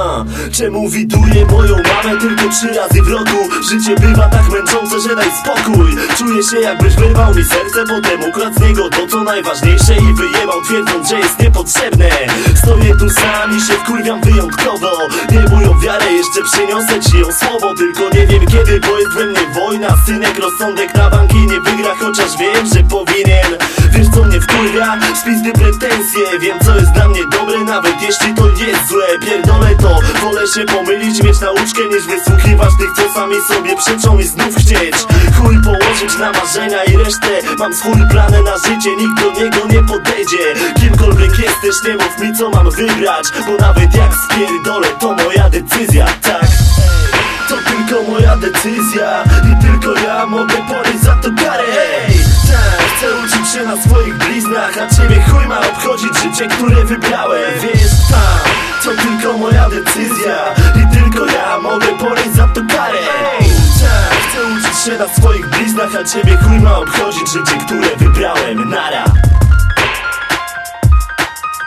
Ha, czemu widuję moją mamę tylko trzy razy w roku? Życie bywa tak męczące, że daj spokój. Czuję się jakbyś wyrwał mi serce, potem ukradł z niego to co najważniejsze I wyjebał twierdząc, że jest niepotrzebne. Stoję tu sam i się wkurwiam wyjątkowo. Nie moją wiarę, jeszcze przyniosę ci ją słowo Tylko nie wiem kiedy, bo jest we mnie wojna. Synek rozsądek na banki nie wygra, chociaż wiem, że powinien. Wiesz co mnie wkurwia? Spizdy pretensje. Wiem co jest dla mnie dobre, nawet jeśli to jest złe Pierdolę to, wolę się pomylić, mieć nauczkę Niż wysłuchiwać tych, co sami sobie przeczą i znów chcieć. Chuj położyć na marzenia i resztę. Mam swój plan na życie, nikt do niego nie podejdzie. Kimkolwiek jesteś, nie mów mi co mam wybrać Bo nawet jak spierdolę, to moja decyzja, tak. To tylko moja decyzja I tylko ja mogę ponieść za to karę Ej, tak, chcę uczyć się na swoich bliznach A ciebie chuj ma obchodzić życie, które wybrałem decyzja. I tylko ja mogę ponieść za to karę. Tak, chcę uczyć się na swoich bliznach A ciebie chuj ma obchodzić życie, które wybrałem. Nara